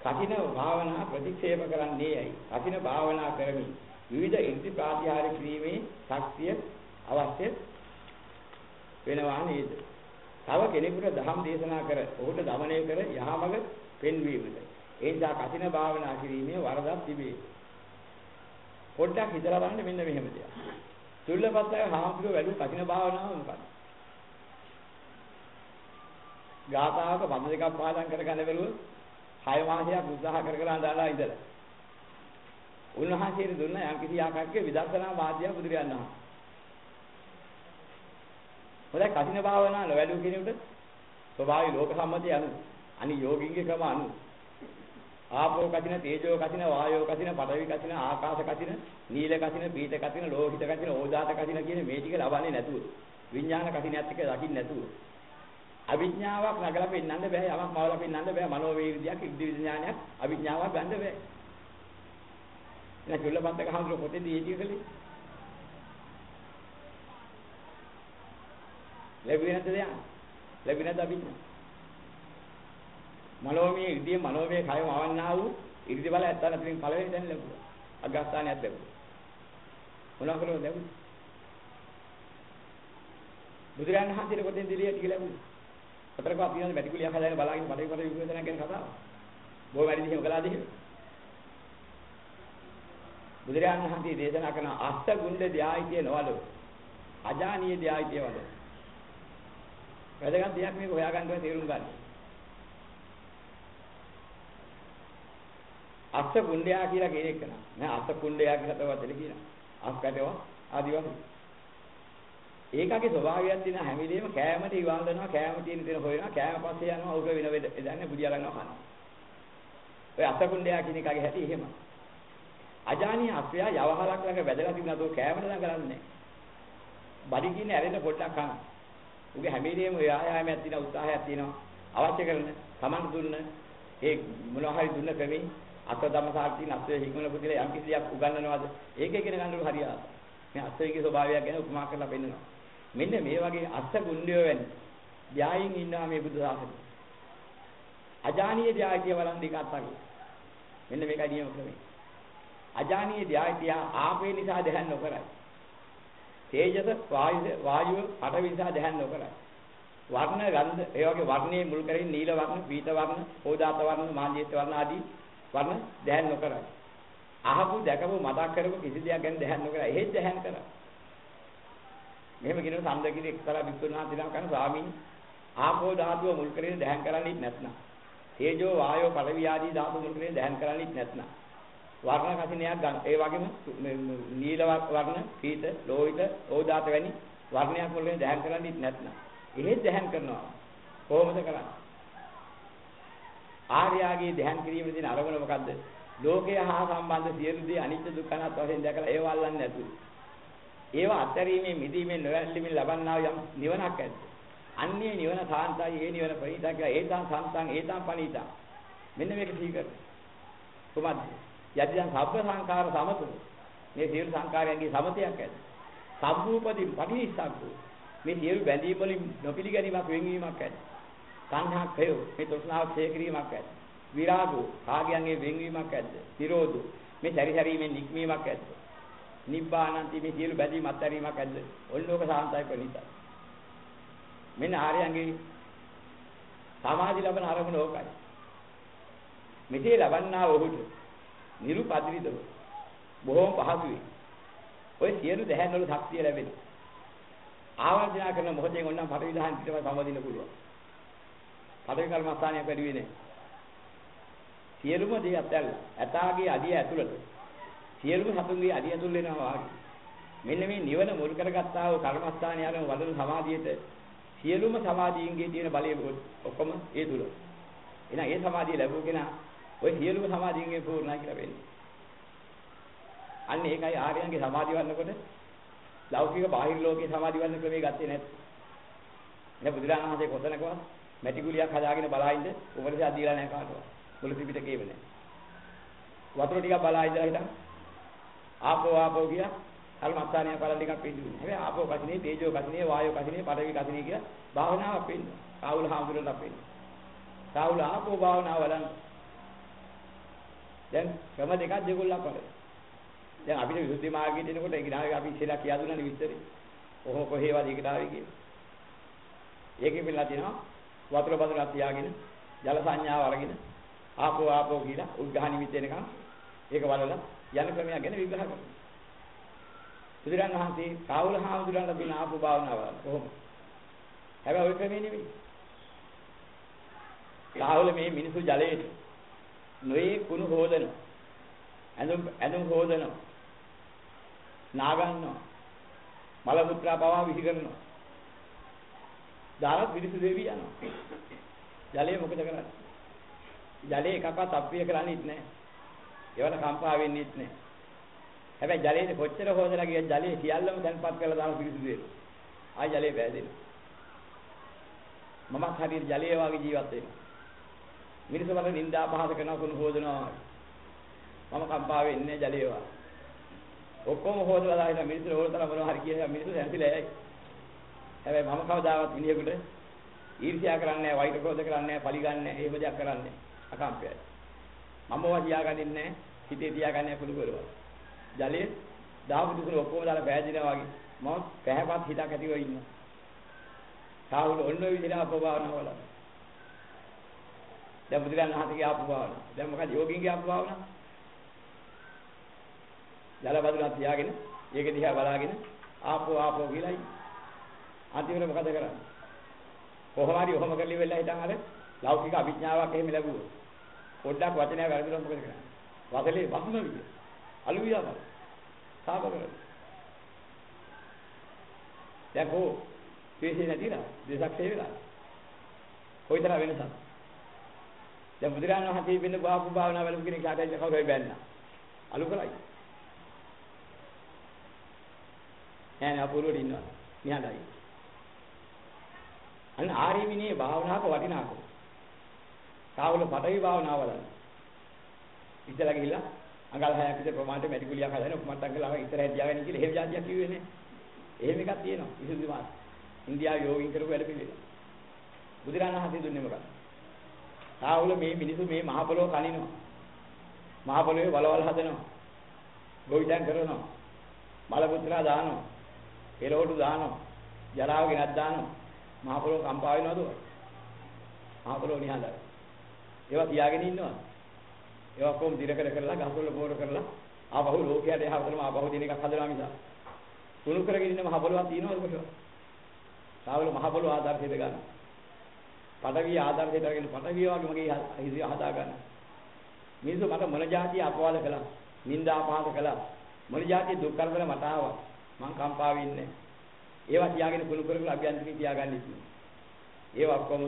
කඨින භාවනා ප්‍රතික්ෂේප කරන්නේ ඇයි? කඨින භාවනා කරමින් විවිධ ඉද්ධි ප්‍රාතිහාර කිරීමේ ශක්තිය අවශ්‍ය වෙනවා නේද? තව කෙනෙකුට ධම් දේශනා කර ඔහුට দমনය කර යහමඟ පෙන්වීමද ඒ නිසා කඨින භාවනා කිරීමේ වරදක් තිබේ. පොඩ්ඩක් හිතලා බලන්න මෙන්න මෙහෙම දෙයක්. තුල්ලපත්තගේ හාමුදුරුවෝ වැඩි කඨින භාවනාව මොකක්ද? ගාථාවක පද දෙකක් පාඩම් කරගන්න බැලුවොත් 6 මාසයක් උත්සාහ කර කර අඳලා ඉඳලා. උන්වහන්සේට දුන්න යම් කිසි ආකාරයක විදර්ශනා මාධ්‍ය බුදුරයන් වහන්සේ. හොඳයි කඨින භාවනා නොවැළු කෙනෙකුට ස්වභාවී ලෝක සම්මතිය අනුව අනි යෝගින්ගේ ක්‍රම අනුව ආපෝ කසින තේජෝ කසින වායෝ කසින පඨවි කසින ආකාශ කසින නීල කසින පීත කසින ලෝහිත කසින ඕදාත කසින කියන මේ ටික ලබන්නේ නැතුව විඥාන කසිනයත් එක්ක දකින්න නැතුව අවිඥාවක් නගලා පෙන්නන්න බෑ යමක් මවලා පෙන්නන්න බෑ මනෝ වේගයක් ඉද්දි විඥානයක් අවිඥාවක් ගන්න බෑ එහෙනම් චුල්ලපන්තක හඳුර පොතේදී ඒ ටික කලේ ලැබුවේ නැද්ද දැන් ලැබුවේ නැද්ද අවිඥා මනෝමය ඉර්ධිය මනෝමය කය මවන්නා වූ ඉර්ධි බල ඇත්තන අතරින් පළවෙනි දැන් ලැබුවා. අගස්ථානයක් ලැබුවා. මොනවා කළොත් ලැබුණා? බුදුරජාණන් වහන්සේට කොතෙන් දිලිය ටික ලැබුණා. අතරක අපි යන වැටි කුලියක් හදාගෙන බලාගෙන මඩේ කොට විශ්වදනක් ගැන කතාව. බොහොම වැඩි දිහම කළාද එහෙම? බුදුරජාණන් වහන්සේ දේශනා කරන අස්ස ගුණ්ඩ ධායිතිය නොවලු. අජානීය ධායිතිය වල. වැදගත් දෙයක් මේක හොයාගන්න ඕනේ තේරුම් ගන්න. අස්ස කුණ්ඩයා කියලා කෙනෙක් කරනවා. නෑ අස්ස කුණ්ඩයා කියලා තව වචන කියනවා. අස්කටව ආදි වශයෙන්. ඒකගේ ස්වභාවයක් තියෙන හැම වෙලෙම කෑමට ඉවල් දෙනවා කෑම තියෙන තැන හොයනවා කෑම පස්සේ යනවා උග වෙන වෙද එදන්නේ බුදියා ගන්නවා කනවා. ඔය අස්ස කුණ්ඩයා කියන එකගේ හැටි එහෙම. අජානීය අස්සයා යවහලක් ළඟ වැදලා තිබුණා තෝ කෑමට නම් කරන්නේ. බඩි කියන ඇරෙන්න පොඩ්ඩක් කනවා. උගේ හැම වෙලෙම ඔය ආයාමයක් තියෙන උත්සාහයක් තියෙනවා. අවශ්‍ය කරන තමන් දුන්න ඒ මොනවා හරි දුන්න ක්‍රමෙන් අත දමසාර්ථී නැස්සේ හික්මන පුදුලේ යම් කිසියක් උගන්වනවාද ඒක ඉගෙන ගන්නකොට හරියට මේ අස්සවිගේ ස්වභාවයක් ගැන උපමා කරලා පෙන්නනවා මෙන්න මේ වගේ අස්ස ගුණ්ඩයෝ වෙන ධායයෙන් ඉන්නවා මේ බුදු සාසනේ අජානීය ධායතිය වලන් දෙක අත්තගේ මෙන්න මේකයි නියම ක්‍රමය අජානීය ධායතිය ආපේ නිසා දහන් නොකරයි තේජස වායුව වායුව පඨවි නිසා දහන් නොකරයි වර්ණ ගන්ධ ඒ වගේ වර්ණයේ මුල් කරගෙන නීල වර්ණ, පීත වර්ණ, ඕදාත වර්ණ, මාංජේත වර්ණ ආදී වර්ණ දැහැන් නොකරයි. අහපු දැකපු මතක් කරපු කිසි දෙයක් ගැන දැහැන් නොකරයි. එහෙත් දැහැන් කරා. මෙහෙම කියන සම්දකිරි එක්තරා වික්තුණා දිනා කරන ස්වාමීන් ආපෝ ධාතුව මුල් කරගෙන දැහැන් කරන්නේ නැත්නම්. තේජෝ වායෝ පළවි ආදී ධාතු මුල් කරගෙන දැහැන් කරන්නේ නැත්නම්. වර්ණ කසිනයක් ගන්න. ඒ වගේම නීල වර්ණ, පීත, ලෝහිත, ඕදාත වැනි වර්ණයක් මුල් කරගෙන දැහැන් කරන්නේ නැත්නම්. එහෙත් දැහැන් කරනවා. කොහොමද කරන්නේ? ආර්යාගේ ධ්‍යාන කිරීමේ තියෙන අරමුණ මොකද්ද? ලෝකය හා සම්බන්ධ සියලු දේ අනිත්‍ය දුක්ඛ අනාත්ම වශයෙන් දැකලා ඒව අල්ලන්නේ නැතුව. ඒව අත්හැරීමේ මිදීමේ නොවැළීමේ ලබන්නා යම් නිවනක් ඇද්ද? අන්නේ නිවන සාන්තයි ඒ නිවන ප්‍රණීතයි කියලා ඒතං සම්තං ඒතං පණීතං. මෙන්න මේක සීකර. කොහොමද? යදිදන් සබ්බ සංඛාර සමතු. මේ සියලු සංඛාරයන්ගේ සමතයක් ඇද්ද? සම්භූපදී පටිනිස්සග්ගෝ. මේ සියලු බැඳීම් වලින් නොපිළිගැනීමක් වෙන්වීමක් ඇද්ද? සංහා කය මේ තෘෂ්ණාව ක්ෂය කිරීමක් ඇද්ද විරාගෝ කාගයන්ගේ වෙන්වීමක් ඇද්ද නිරෝධෝ මේ සැරිසැරීමෙන් නික්මීමක් ඇද්ද නිබ්බානන්ති මේ සියලු බැඳීම් අත්හැරීමක් ඇද්ද? ඔන්නෝක සාන්තයි ප්‍රණීතයි මෙන්න ආර්යයන්ගේ සමාධි ලබන අරමුණ ඕකයි. මෙසේ ලබන්නා වූට නිරුපදිරිතව බොහොම පහසුයි. ඔය සියලු දැහැන් වල ශක්තිය ලැබෙනවා. ආවර්ජනා කරන මොහොතෙන් ඔන්නම් පට විධාන පිටව සම්බන්ධින්න පුළුවන්. පළවෙනි කර්මස්ථානයක් වැඩි වෙන්නේ. සියලුම දේ අත්හැරලා ඇතාගේ අඩිය ඇතුළට සියලුම සතුන්ගේ අඩිය ඇතුල් වෙනවා වගේ. මෙන්න මේ නිවන මුල් කරගත්තා වූ කර්මස්ථානය යන වදන සමාධියට සියලුම සමාධියන්ගේ තියෙන බලය ඔක්කොම ඒ තුල. එහෙනම් ඒ සමාධිය ලැබුව කෙනා ওই සියලුම සමාධියන්ගේ පූර්ණයි කියලා වෙන්නේ. අන්න ඒකයි ආර්යයන්ගේ සමාධිය වන්නකොට ලෞකික බාහිර ලෝකේ සමාධි වන්න ක්‍රමයේ ගත්තේ නැත්නම් නේ බුදුරජාණන් වහන්සේ කොතනකවත් මැටි ගුලියක් හදාගෙන බලා ඉඳ උපදේශයක් දීලා නැහැ කාටවත්. මුළු ත්‍රිපිටකේම නැහැ. වතුර ටිකක් බලා ඉඳලා හිටන් ආපෝ ආපෝ කියලා අර මත්තානිය බලන් ටිකක් පිළිදුනේ. හැබැයි ආපෝ කසිනේ, තේජෝ කසිනේ, වායෝ කසිනේ, පඨවි කසිනේ කියලා භාවනාවක් වෙන්න. රාහුල හාමුදුරන්ට අපෙන්න. රාහුල ආපෝ භාවනාව වලන් දැන් ක්‍රම දෙකක් දෙගොල්ලක් වගේ. දැන් අපිට විසුද්ධි මාර්ගයට එනකොට ඒ ගිනාවේ අපි ඉස්සෙල්ලා කියා දුන්නානේ විස්තරේ. කොහොම කොහේවද ඒකට ආවේ කියලා. ඒකෙ පිළිලා තියෙනවා වතුර බඳුනක් තියාගෙන ජල සංඥාව අරගෙන ආපෝ ආපෝ කියලා උද්ඝාන නිමිති එනකන් ඒක වලලා යන ක්‍රමයක් ගැන විග්‍රහ කරනවා. බුදුරන් වහන්සේ කාවුල හාමුදුරන්ට දෙන ආපෝ භාවනාව කොහොමද? හැබැයි ওই ක්‍රමේ නෙමෙයි. කාවුල මේ මිනිසු ජලයේ නොයේ කුණු හොදන ඇඳුම් ඇඳුම් හොදන නාගන්නවා මල මුත්‍රා පවා විහි කරනවා. දාලා පිරිසු දෙවි යනවා. ජලය මොකද කරන්නේ? ජලය එකක්වත් අප්‍රිය කරන්නේත් නැහැ. ඒවට කම්පා වෙන්නේත් නැහැ හැබැයි ජලයේ කොච්චර හොදලා ගියත් ජලයේ සියල්ලම තැන්පත් කරලා දාලා පිරිසු දෙනවා ආයි ජලය පෑදෙනවා මමත් හරියට ජලයේ වගේ ජීවත් වෙනවා. මිනිස්සු මට නින්දා පහස කරනවා කුණු හොදනවා මම කම්පා වෙන්නේ ජලයේවා ඔක්කොම හොදලා දාලා මිනිස්සු හොදලා මොනවා හරි කියන මිනිස්සු සැන්තිලා යයි. හැබැයි මම කවදාවත් මිනිහෙකුට ඊර්ෂ්‍යා කරන්නේ නැහැ වෛර ක්‍රෝධ කරන්නේ නැහැ පලි ගන්න නැහැ එහෙම දෙයක් කරන්නේ අකම්පයයි. මම ඔවා තියාගන්නේ නැහැ හිතේ තියාගන්නේ කුණු කරවා ජලයේ දාපු දුකුණු ඔක්කොම දාලා පෑදිනවා වගේ මම පැහැපත් හිතක් ඇතිව ඉන්නවා සාහුල ඔන්න ඔය විදිහට අපභාවනාව වල දැන් බුදුරන් වහන්සේගේ ආපු භාවනාව. දැන් මොකද යෝගින්ගේ ආපු භාවනාව? ජල බදුලක් තියාගෙන ඒක දිහා බලාගෙන ආපෝ ආපෝ කියලායි. අන්තිමට මොකද කරන්නේ? කොහොම හරි ඔහොම කරලි වෙලා හිටන් අර ලෞකික අභිඥාවක් එහෙම ලැබුවොත් පොඩ්ඩක් වචනය වැරදුනොත් මොකද කරන්නේ? වදලේ වහම විය. අලු වියම. සාප කරන්නේ. දැන් කො විශේෂ නැතිලා දෙසක් හේවිලා. කොයිතරම් වෙනසක්? දැන් බුදුරජාණන් වහන්සේ වෙන බාපු භාවනා වල කෙනෙක් කාටද කවුරු හරි බැන්න. අලු කරයි. නෑ අපූර්වට ඉන්නවා. නිහඬයි. අන්න ආර්ය විනී භාවනාවක වටිනාකම. සාවල පටවි භාවනාවල. ඉතලා ගිහිල්ලා අඟල් හයක් විතර ප්‍රමාණයට මැටි කුලියක් හදන උපමට්ටම් කළා ඉතරයි තියාගෙන කියලා එහෙම જાතියක් කිව්වේ නේ. එහෙම එකක් තියෙනවා. විසුද්ධි මාර්ග. ඉන්දියාවේ යෝගින් කරපු වැඩ පිළිවෙල. බුදුරජාණන් වහන්සේ දුන්නේ මොකක්ද? ආවුල මේ මිනිස්සු මේ මහ පොළොව කනිනවා. මහ පොළොවේ වලවල් හදනවා. ගොවිතැන් කරනවා. මල පුත්‍රා දානවා. එළවලු දානවා. ජලාව ගෙනත් දානවා. මහ පොළොව කම්පා වෙනවද? මහ පොළොව නිහඬයි. ඒවා තියාගෙන ඉන්නවා. ඒවා කොම් දිරකඩ කරලා ගහකොළ බෝර කරලා ආපහු ලෝකයට යහපතම ආපහු දෙන එකක් හදනවා මිස. කුණු කරගෙන ඉන්න මහ පොළොවක් තියෙනවද කොහෙවත්? සාවල මහ පොළොව ආදර්ශයට ගන්න. පඩවිය ආදර්ශයට අරගෙන පඩවිය වගේ මගේ හිසිය හදා ගන්න. මිනිස්සු මට මොන જાතිය අපවාද කළා, නිନ୍ଦා අපහාස කළා, මොන જાතිය දුක් කරදර මට ආවා. මං කම්පා වෙන්නේ. ඒවා තියාගෙන කුණු කරගෙන අභ්‍යන්තරේ තියාගන්න ඉතින්. ඒවා ඔක්කොම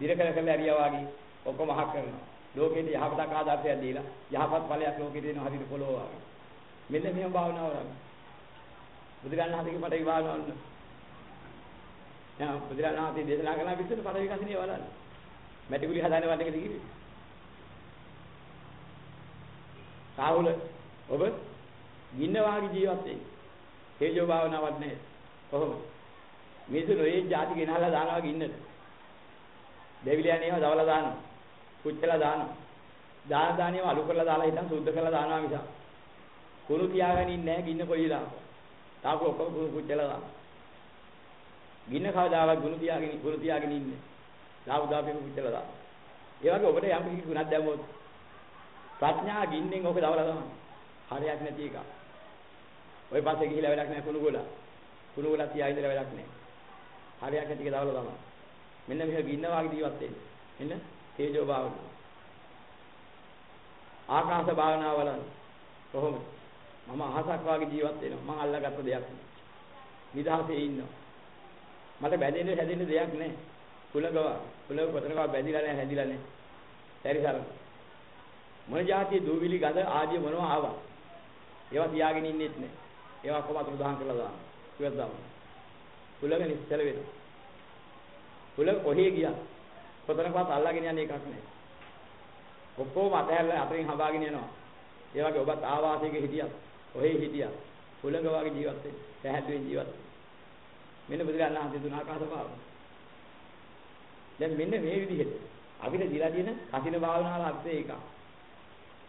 දිරකල කරලා ඇරියා වගේ ඔක්කොම අහක් කරනවා. ලෝකෙට යහපතක් ආදර්ශයක් දීලා යහපත් ඵලයක් ලෝකෙට දෙන හරියට පොළොව වගේ. මෙන්න මෙහෙම භාවනාව කරනවා. බුදුරණන් හදගේ මට විවාහන දැන් බුදුරජාණන් වහන්සේ දේශනා කරන විදිහට පද විකසනීය බලන්න. මැටිකුලි හදාන වටේකද කිව්වේ? රාහුල ඔබ ගින්න වාගේ ජීවත් වෙන්නේ. තේජෝ භාවනාවක් නැහැ. කොහොමද? මිනිස්සු නොයේ જાති ගෙනහලා දානවා ගින්නට. දෙවිලියන් ඒවා දවලා දානවා. කුච්චලා දානවා. දාන දානියම අලු කරලා දාලා හිටන් සුද්ධ කරලා දානවා මිස. කුණු තියාගෙන ඉන්නේ නැහැ ගින්න කොයිලා. තාපු ඔක්කොම කුච්චලා දානවා. ගින්න කවදාවත් ගුණ තියාගෙන ගුණ තියාගෙන ඉන්නේ. ලාභ දාපෙම පුච්චලා දාන. ඒ වගේ ඔබට යම් කිසි ගුණක් දැම්මොත් ප්‍රඥා ගින්නෙන් ඔබ දවලා දානවා. හරියක් නැති එක. ওই පස්සේ ගිහිලා වැඩක් නැහැ කුණු ගොඩ. කුණු ගොඩ තියා ඉඳලා වැඩක් නැහැ. හරියක් නැති එක දවලා දානවා. මෙන්න මෙහෙ ගින්න වාගේ ජීවත් වෙන්නේ. මෙන්න තේජෝ භාවනාව. ආකාශ භාවනාව වල කොහොමද? මම අහසක් වාගේ ජීවත් වෙනවා. මම අල්ලාගත්ත දෙයක්. නිදහසේ ඉන්නවා. මට බැඳෙන්න හැදෙන්න දෙයක් නැහැ. කුලගව කුලග කොතනකව බැඳිලා නැහැ හැදිලා නැහැ. සැරිසර. මොන જાතිය දූවිලි ගඳ ආදිය මොනවා ආවා. ඒවා තියාගෙන ඉන්නෙත් නැහැ. ඒවා කොහොම අතුරු දහන් කරලා දානවා. ඉවත් දානවා. කුලග නිස්සල වෙනවා. කුලග කොහේ ගියා? කොතනකවත් අල්ලාගෙන යන්නේ එකක් නැහැ. ඔක්කොම අතහැරලා අතරින් හඹාගෙන යනවා. ඒ වගේ ඔබත් ආවාසයක හිටියත්, ඔහේ හිටියත්, කුලග වගේ ජීවත් වෙන්න, පැහැදිලිව ජීවත් වෙන්න. මෙන්න බුදුරජාණන් වහන්සේ දුන ආකාශ භාවනාව. දැන් මෙන්න මේ විදිහට අපිට දීලා තියෙන කසින භාවනාවල අර්ථය එකක්.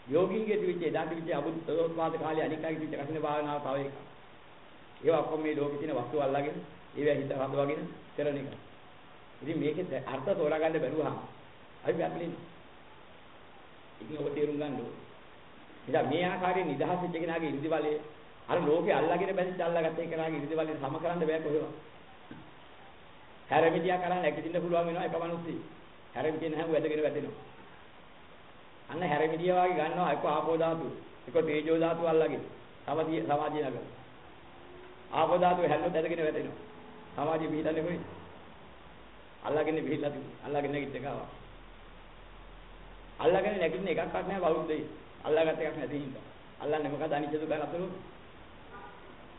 යෝගීන්ගේ තිබිච්ච එදා තිබිච්ච අබුද්ධෝත්පාද කාලේ අනිකයි තිබිච්ච කසින භාවනාව තව එකක්. ඒවා ඔක්කොම මේ ලෝකේ තියෙන වස්තු අල්ලගෙන ඒවා හිත හදවගෙන කරන එක. ඉතින් මේකේ අර්ථ තෝරා ගන්න බැරුවහම අපි වැටලෙන්නේ. ඉතින් ඔබ තේරුම් ගන්න ඕනේ. ඉතින් මේ ආකාරයෙන් නිදහස් වෙච්ච කෙනාගේ ඉරිදි බලය අර ලෝකේ අල්ලගෙන බැඳිච්ච අල්ලගත්ත කෙනාගේ ඉරිදි බලය සම කරන්න බෑ කොහෙවත්. හැරමිටියා කරන් නැගිටින්න පුළුවන් වෙනවා එක මිනිස්සෙක්. හැරමිටිය නැහැ වැදගෙන වැටෙනවා. අන්න හැරමිටිය වගේ ගන්නවා එක ආපෝ ධාතු, එක තේජෝ ධාතු අල්ලගෙන. සමාධිය සමාධිය නගන. ආපෝ ධාතු හැල්ලොත් ඇදගෙන වැටෙනවා. සමාධිය පිළිදන්නේ කොයි? අල්ලගෙන පිළිලා තිබුණා. අල්ලගෙන නැගිට එකව. අල්ලගෙන නැගිටින එකක්වත් නැහැ බෞද්ධයි. අල්ලාගත් එකක් නැති හින්දා. අල්ලන්නේ මොකද අනිත්‍ය දුක අනතුරු?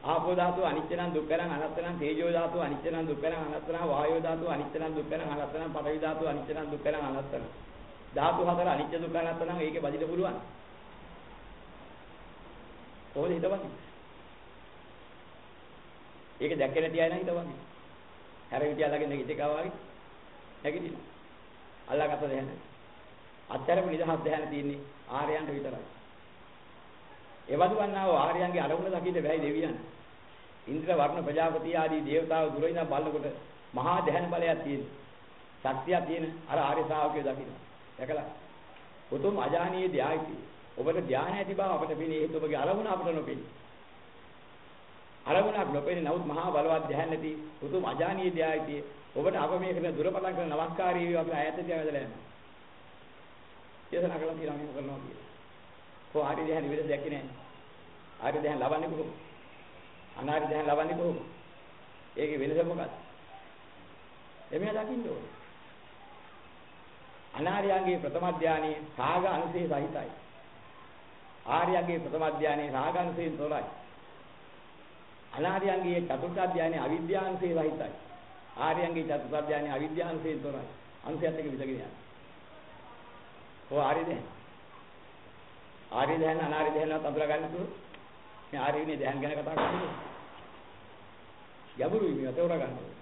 ආපෝ ධාතුව අනිත්‍ය නම් දුක්ඛ නම් අනාත්ම නම් තේජෝ ධාතුව අනිත්‍ය නම් දුක්ඛ නම් අනාත්ම නම් වායෝ ධාතුව අනිත්‍ය නම් දුක්ඛ නම් අනාත්ම නම් පඨවි ධාතුව අනිත්‍ය නම් දුක්ඛ නම් අනාත්ම නම් ධාතු හතර අනිත්‍ය දුක්ඛ අනාත්ම නම් ඒකේ බදින්න පුළුවන්. කොහොමද හිතවන්නේ? ඒක දැක්කේ නැති අය නම් හිතවන්නේ. හැර විදිය අල්ලගෙන ඉතිකා වගේ නැගිටිනවා. අල්ලාගත්ත දෙයක් නැහැ. අත්‍යරම නිදහස් දෙයක් තියෙන්නේ ආර්යයන්ට විතරයි. එවදු වන්නා වූ ආර්යයන්ගේ අරමුණ දකින්න බැයි දෙවියන්. ඉන්ද්‍ර වර්ණ ප්‍රජාපති ආදී දේවතාවු දුරින් බලනකොට මහා දැහන බලයක් තියෙන. ශක්තියක් තියෙන අර ආර්ය ශ්‍රාවකයෝ දකින්න. දැකලා උතුම් අජානීය ධායිති. ඔබට ධානය ඇති බව අපට පෙනේ හේතු ඔබගේ අරමුණ අපට නොපෙනේ. අරමුණක් නොපෙනේ නමුත් මහා බලවත් ධානය නැති උතුම් අජානීය ධායිති. ඔබට අප මේ කරන දුරපතන් කරන නමස්කාරී වේවා අපි ඈත තියා වැදලා යනවා. දේශනා කළා කියලා මෙහෙම කරනවා කියලා. කො ආර්ය ධ්‍යාන විවිධ දැක්කේ නැහැ. ආර්ය ධ්‍යාන ලබන්නේ කොහොමද? අනාර්ය ධ්‍යාන ලබන්නේ කොහොමද? ඒකේ වෙනස මොකක්ද? එමෙයා දකින්න ඕනේ. අනාර්යයන්ගේ ප්‍රථම ධානයේ රාග අනුසය සහිතයි. ආර්යයන්ගේ ප්‍රථම ධානයේ රාග අනුසයෙන් තොරයි. අනාර්යයන්ගේ චතුර්ථ ධානයේ අවිද්‍යාංශය සහිතයි. ආර්යයන්ගේ චතුර්ථ ධානයේ අවිද්‍යාංශයෙන් තොරයි. අනුසයත් එක විදගෙන යනවා. ඔය ආර්ය දැන්. ආර්ය දැන් අනාර්ය දැන් අඳුර ගන්න තුරු මේ ආර්යනේ දැන් ගැන කතා කරන්නේ. යබුරුයි මේවා තෝරා ගන්න ඕනේ.